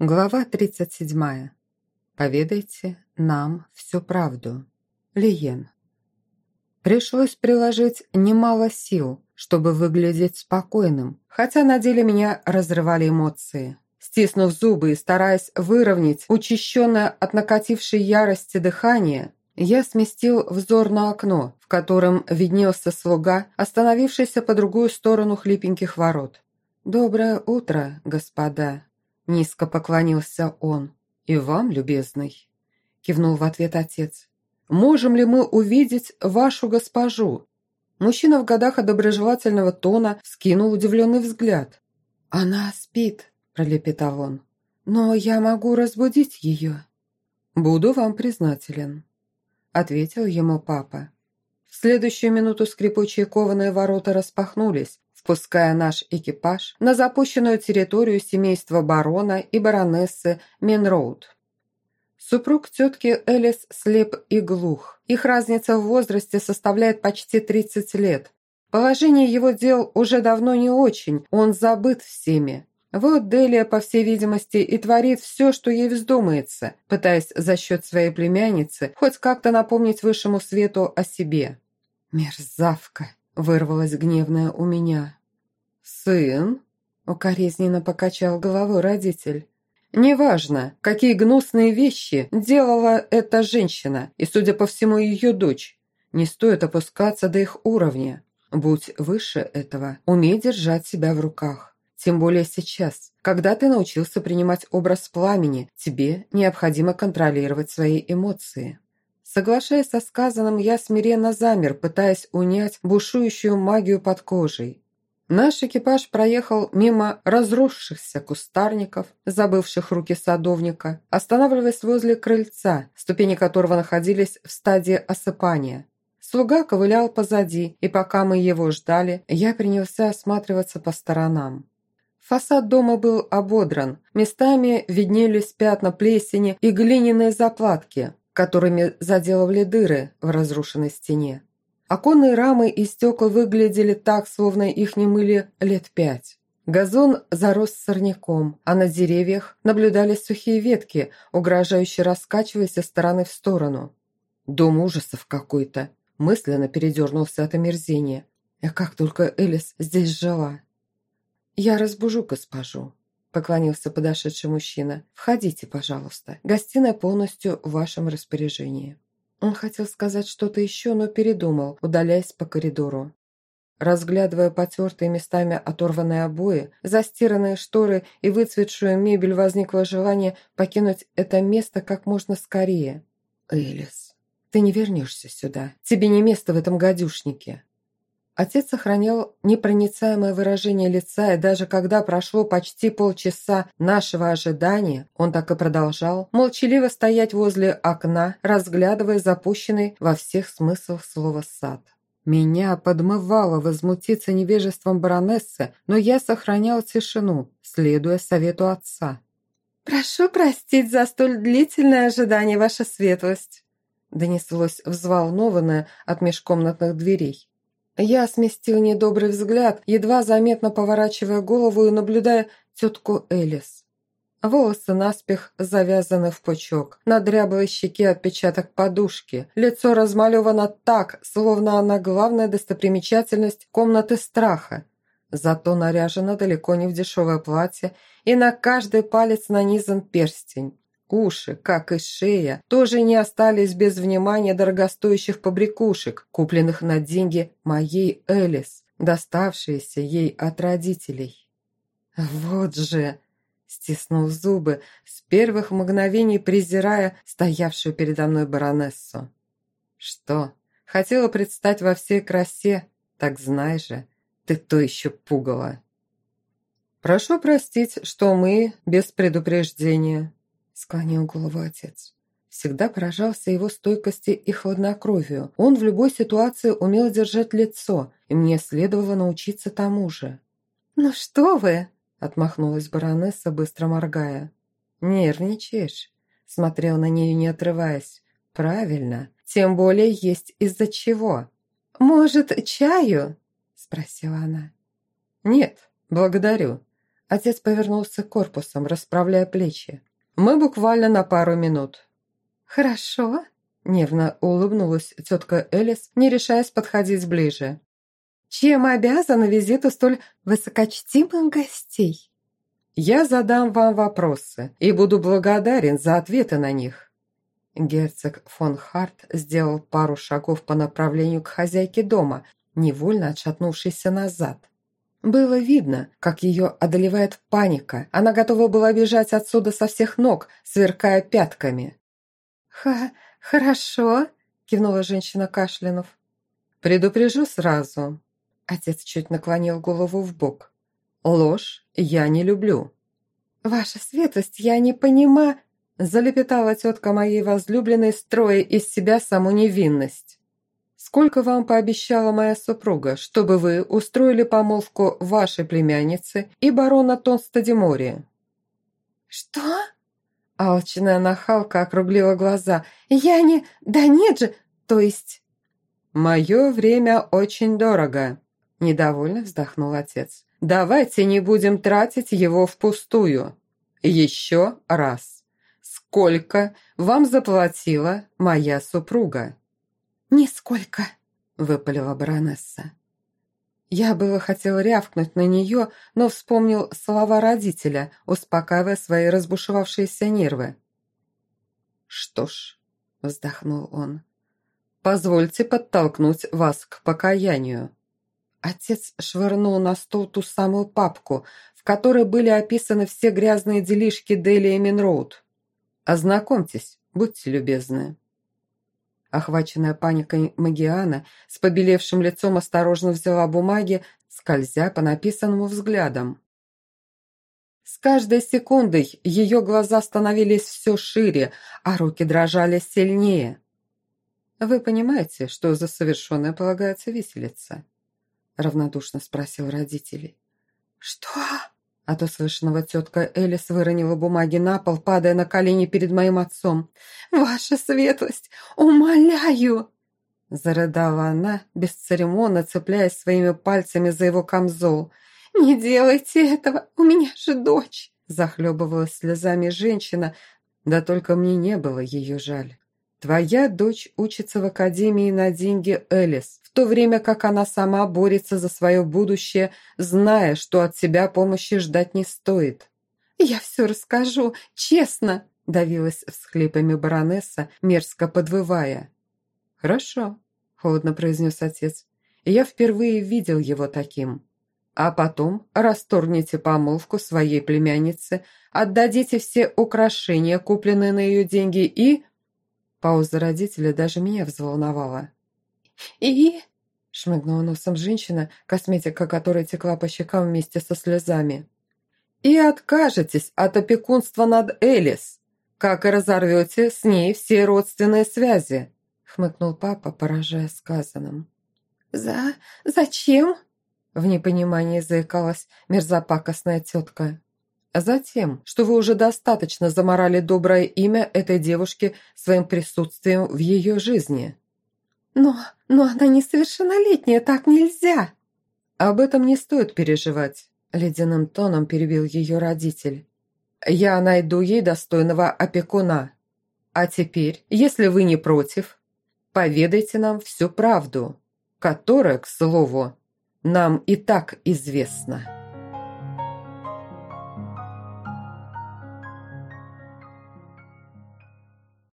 Глава 37. Поведайте нам всю правду. Лиен. Пришлось приложить немало сил, чтобы выглядеть спокойным, хотя на деле меня разрывали эмоции. Стиснув зубы и стараясь выровнять учащенное от накатившей ярости дыхание, я сместил взор на окно, в котором виднелся слуга, остановившийся по другую сторону хлипеньких ворот. «Доброе утро, господа!» Низко поклонился он. «И вам, любезный?» Кивнул в ответ отец. «Можем ли мы увидеть вашу госпожу?» Мужчина в годах от доброжелательного тона скинул удивленный взгляд. «Она спит», – пролепетал он. «Но я могу разбудить ее». «Буду вам признателен», – ответил ему папа. В следующую минуту скрипучие кованые ворота распахнулись, впуская наш экипаж на запущенную территорию семейства барона и баронессы Менроуд. Супруг тетки Элис слеп и глух. Их разница в возрасте составляет почти 30 лет. Положение его дел уже давно не очень, он забыт всеми. Вот Делия, по всей видимости, и творит все, что ей вздумается, пытаясь за счет своей племянницы хоть как-то напомнить высшему свету о себе. «Мерзавка!» Вырвалось гневное у меня. «Сын?» – укоризненно покачал головой родитель. «Неважно, какие гнусные вещи делала эта женщина, и, судя по всему, ее дочь. Не стоит опускаться до их уровня. Будь выше этого, умей держать себя в руках. Тем более сейчас, когда ты научился принимать образ пламени, тебе необходимо контролировать свои эмоции». Соглашаясь со сказанным, я смиренно замер, пытаясь унять бушующую магию под кожей. Наш экипаж проехал мимо разросшихся кустарников, забывших руки садовника, останавливаясь возле крыльца, ступени которого находились в стадии осыпания. Слуга ковылял позади, и пока мы его ждали, я принялся осматриваться по сторонам. Фасад дома был ободран, местами виднелись пятна плесени и глиняные заплатки, которыми заделывали дыры в разрушенной стене. Оконные рамы и стекла выглядели так, словно их не мыли лет пять. Газон зарос сорняком, а на деревьях наблюдались сухие ветки, угрожающе раскачиваясь из стороны в сторону. Дом ужасов какой-то. Мысленно передернулся от омерзения. А как только Элис здесь жила. «Я разбужу госпожу», поклонился подошедший мужчина. «Входите, пожалуйста. Гостиная полностью в вашем распоряжении». Он хотел сказать что-то еще, но передумал, удаляясь по коридору. Разглядывая потертые местами оторванные обои, застиранные шторы и выцветшую мебель, возникло желание покинуть это место как можно скорее. «Элис, ты не вернешься сюда. Тебе не место в этом гадюшнике». Отец сохранял непроницаемое выражение лица, и даже когда прошло почти полчаса нашего ожидания, он так и продолжал молчаливо стоять возле окна, разглядывая запущенный во всех смыслах слова сад. Меня подмывало возмутиться невежеством баронессы, но я сохранял тишину, следуя совету отца. «Прошу простить за столь длительное ожидание, ваша светлость», донеслось взволнованное от межкомнатных дверей. Я сместил недобрый взгляд, едва заметно поворачивая голову и наблюдая тетку Элис. Волосы наспех завязаны в пучок, на дряблой щеке отпечаток подушки, лицо размалевано так, словно она главная достопримечательность комнаты страха. Зато наряжена далеко не в дешевое платье, и на каждый палец нанизан перстень. Уши, как и шея, тоже не остались без внимания дорогостоящих побрякушек, купленных на деньги моей Элис, доставшиеся ей от родителей. «Вот же!» – стиснул зубы, с первых мгновений презирая стоявшую передо мной баронессу. «Что, хотела предстать во всей красе? Так знай же, ты то еще пугало!» «Прошу простить, что мы без предупреждения», склонил голову отец. Всегда поражался его стойкости и хладнокровию. Он в любой ситуации умел держать лицо, и мне следовало научиться тому же. «Ну что вы!» – отмахнулась баронесса, быстро моргая. «Нервничаешь?» – смотрел на нее, не отрываясь. «Правильно. Тем более есть из-за чего». «Может, чаю?» – спросила она. «Нет, благодарю», – Отец повернулся корпусом, расправляя плечи. «Мы буквально на пару минут». «Хорошо», – нервно улыбнулась тетка Элис, не решаясь подходить ближе. «Чем обязана визиту столь высокочтимых гостей?» «Я задам вам вопросы и буду благодарен за ответы на них». Герцог фон Харт сделал пару шагов по направлению к хозяйке дома, невольно отшатнувшейся назад. Было видно, как ее одолевает паника. Она готова была бежать отсюда со всех ног, сверкая пятками. «Ха, хорошо», – кивнула женщина кашлянув. «Предупрежу сразу». Отец чуть наклонил голову в бок. «Ложь я не люблю». «Ваша светлость, я не понимаю...» Залепетала тетка моей возлюбленной, строя из себя саму невинность. «Сколько вам пообещала моя супруга, чтобы вы устроили помолвку вашей племянницы и барона Тонстадимори?» «Что?» Алчная нахалка округлила глаза. «Я не... Да нет же... То есть...» «Мое время очень дорого», – недовольно вздохнул отец. «Давайте не будем тратить его впустую. Еще раз» сколько вам заплатила моя супруга?» «Нисколько», – выпалила баронесса. Я было хотел рявкнуть на нее, но вспомнил слова родителя, успокаивая свои разбушевавшиеся нервы. «Что ж», – вздохнул он, – «позвольте подтолкнуть вас к покаянию». Отец швырнул на стол ту самую папку, в которой были описаны все грязные делишки Дели Минроуд. Ознакомьтесь, будьте любезны». Охваченная паникой Магиана с побелевшим лицом осторожно взяла бумаги, скользя по написанному взглядам. С каждой секундой ее глаза становились все шире, а руки дрожали сильнее. «Вы понимаете, что за совершенное полагается виселица?» равнодушно спросил родителей. «Что?» От услышанного тетка Элис выронила бумаги на пол, падая на колени перед моим отцом. «Ваша светлость, умоляю!» Зарыдала она, бесцеремонно цепляясь своими пальцами за его камзол. «Не делайте этого, у меня же дочь!» Захлебывалась слезами женщина, да только мне не было ее жаль. Твоя дочь учится в академии на деньги Элис, то время как она сама борется за свое будущее, зная, что от тебя помощи ждать не стоит. «Я все расскажу, честно!» – давилась всхлипами баронесса, мерзко подвывая. «Хорошо», – холодно произнес отец. «Я впервые видел его таким. А потом расторгните помолвку своей племянницы, отдадите все украшения, купленные на ее деньги, и...» Пауза родителя даже меня взволновала. «И?» – шмыгнула носом женщина, косметика которой текла по щекам вместе со слезами. «И откажетесь от опекунства над Элис, как и разорвете с ней все родственные связи», – хмыкнул папа, поражая сказанным. «За... зачем?» – в непонимании заикалась мерзопакостная тетка. Затем, что вы уже достаточно заморали доброе имя этой девушки своим присутствием в ее жизни. Но, но она несовершеннолетняя, так нельзя. Об этом не стоит переживать, ледяным тоном перебил ее родитель. Я найду ей достойного опекуна. А теперь, если вы не против, поведайте нам всю правду, которая, к слову, нам и так известна.